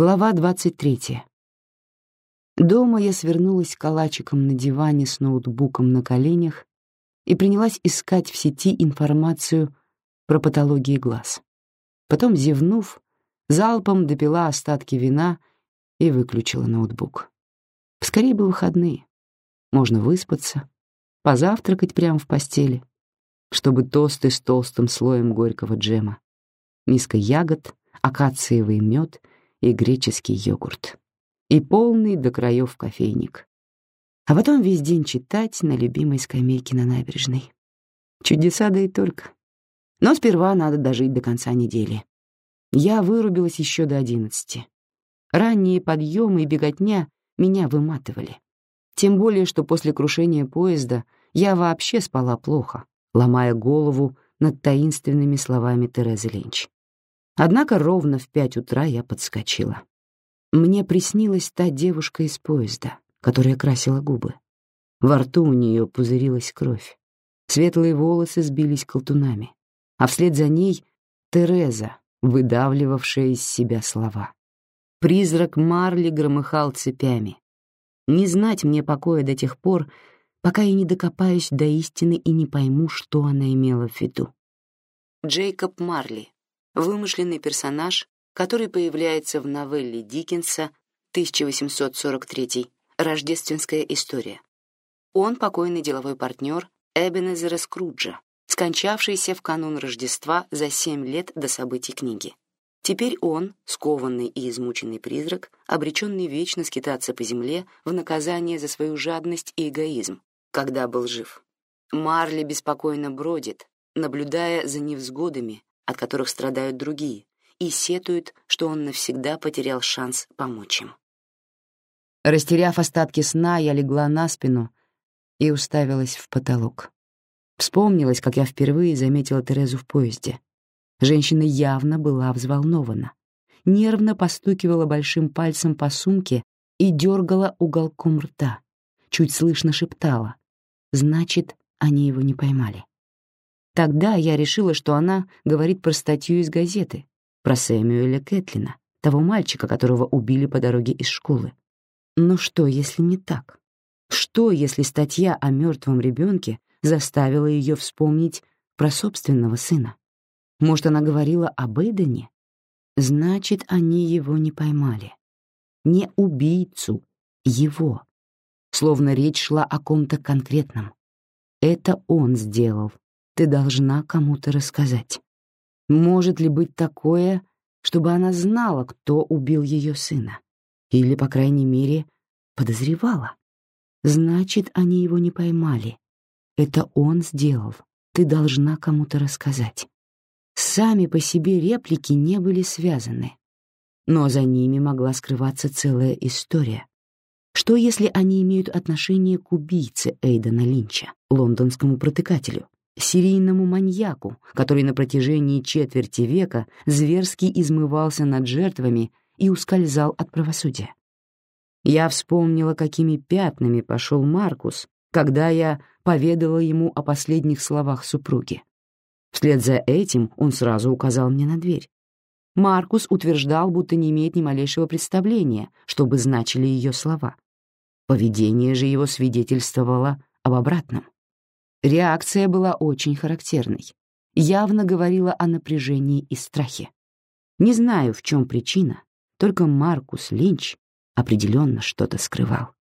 Глава 23. Дома я свернулась калачиком на диване с ноутбуком на коленях и принялась искать в сети информацию про патологии глаз. Потом, зевнув, залпом допила остатки вина и выключила ноутбук. Скорее бы выходные. Можно выспаться, позавтракать прямо в постели, чтобы тосты с толстым слоем горького джема, миска ягод, акациевый мед — и греческий йогурт. И полный до краев кофейник. А потом весь день читать на любимой скамейке на набережной. Чудеса да и только. Но сперва надо дожить до конца недели. Я вырубилась еще до одиннадцати. Ранние подъемы и беготня меня выматывали. Тем более, что после крушения поезда я вообще спала плохо, ломая голову над таинственными словами Терезы Ленч. Однако ровно в пять утра я подскочила. Мне приснилась та девушка из поезда, которая красила губы. Во рту у нее пузырилась кровь. Светлые волосы сбились колтунами, а вслед за ней Тереза, выдавливавшая из себя слова. Призрак Марли громыхал цепями. Не знать мне покоя до тех пор, пока я не докопаюсь до истины и не пойму, что она имела в виду. Джейкоб Марли, вымышленный персонаж, который появляется в новелле Диккенса 1843 «Рождественская история». Он покойный деловой партнер Эбенезера Скруджа, скончавшийся в канун Рождества за семь лет до событий книги. Теперь он, скованный и измученный призрак, обреченный вечно скитаться по земле в наказание за свою жадность и эгоизм, когда был жив. Марли беспокойно бродит, наблюдая за невзгодами, от которых страдают другие, и сетует, что он навсегда потерял шанс помочь им. Растеряв остатки сна, я легла на спину и уставилась в потолок. Вспомнилось, как я впервые заметила Терезу в поезде. Женщина явно была взволнована, нервно постукивала большим пальцем по сумке и дергала уголком рта, чуть слышно шептала. Значит, они его не поймали. Тогда я решила, что она говорит про статью из газеты, про Сэмюэля Кэтлина, того мальчика, которого убили по дороге из школы. Но что, если не так? Что, если статья о мертвом ребенке заставила ее вспомнить про собственного сына? Может, она говорила об Эйдене? Значит, они его не поймали. Не убийцу, его. Словно речь шла о ком-то конкретном. Это он сделал, ты должна кому-то рассказать. Может ли быть такое, чтобы она знала, кто убил ее сына? Или, по крайней мере, подозревала? Значит, они его не поймали. Это он сделал. Ты должна кому-то рассказать. Сами по себе реплики не были связаны. Но за ними могла скрываться целая история. Что, если они имеют отношение к убийце Эйдена Линча, лондонскому протыкателю, серийному маньяку, который на протяжении четверти века зверски измывался над жертвами и ускользал от правосудия. Я вспомнила, какими пятнами пошел Маркус, когда я поведала ему о последних словах супруги. Вслед за этим он сразу указал мне на дверь. Маркус утверждал, будто не имеет ни малейшего представления, что бы значили ее слова. Поведение же его свидетельствовало об обратном. Реакция была очень характерной. Явно говорила о напряжении и страхе. Не знаю, в чем причина, только Маркус Линч определенно что-то скрывал.